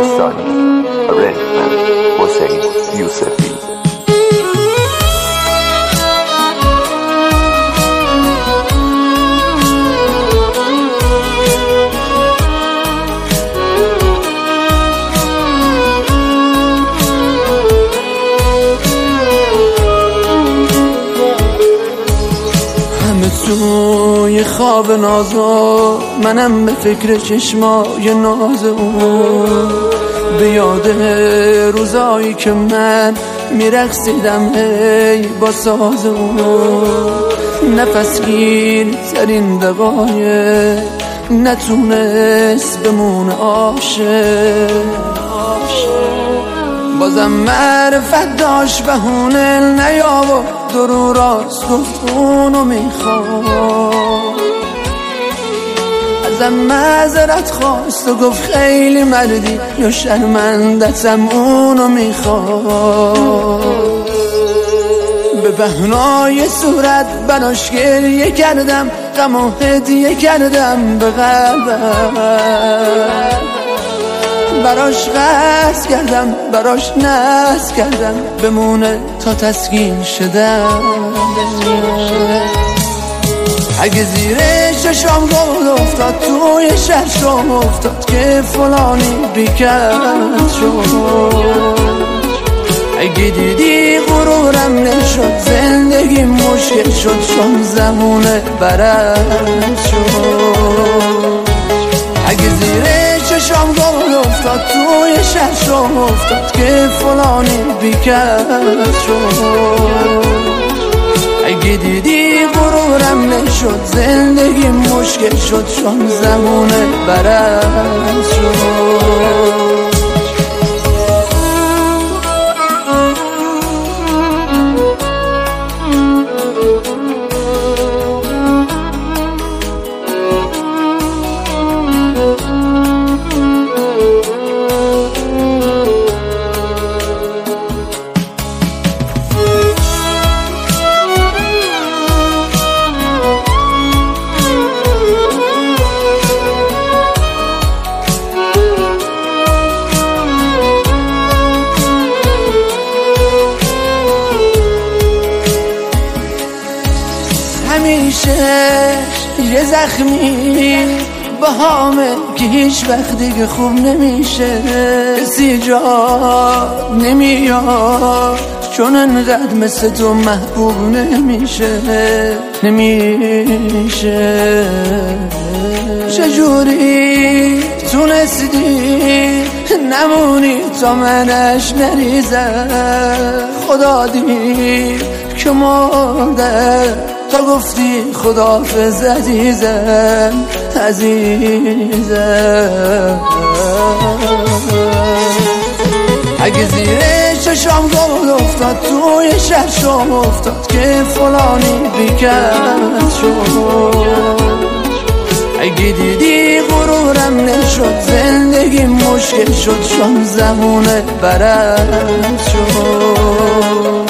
Pakistani, a red man, Hossain Youssefi. Soon. توی خواب نازو منم به فکر چشمای ناز اون به یاد روزایی که من میرقصیدم هی با ساز اون نفس گیر ترین دقایق نتونست بمونه عاشق. بازم معرفت داشت بهونه نیاورد درو راست گفت اونو می‌خواد ازم معذرت خواست و گفت خیلی مردی یا شرمندتم اونو می‌خواد به بهنای صورت براش گریه کردم غم و هدیه کردم به قلبم. براش قصد کردم براش نست کردم. بمونه تا تسکین شدم. اگه زیر چشام گل افتاد توی شرشم افتاد که فلانی بیکرد شد. اگه دیدی غرورم نشد زندگی مشکل شد چون زمونه برد شد. اگه زیر چشام گل افتاد توی شرشم افتاد که فلانی بیکرد شد. اگه دیدی غرورم نشد زندگی مشکل شد چون زمونه برد شد. همیشه یه زخمی با همه که هیچ وقت دیگه خوب نمیشه. کسی جا نمیاد چون انقدر مثل تو محبوب نمیشه. نمیشه. چجوری تونستی نمونی تا منش نریزم خدا دید که مرده تا گفتی خدافز عزیزم عزیزم. اگه زیر چشام گل افتاد توی شرشم افتاد که فلانی بیکرد شد. اگه دیدی غرورم نشد زندگی مشکل شد چون زمونه برد شد.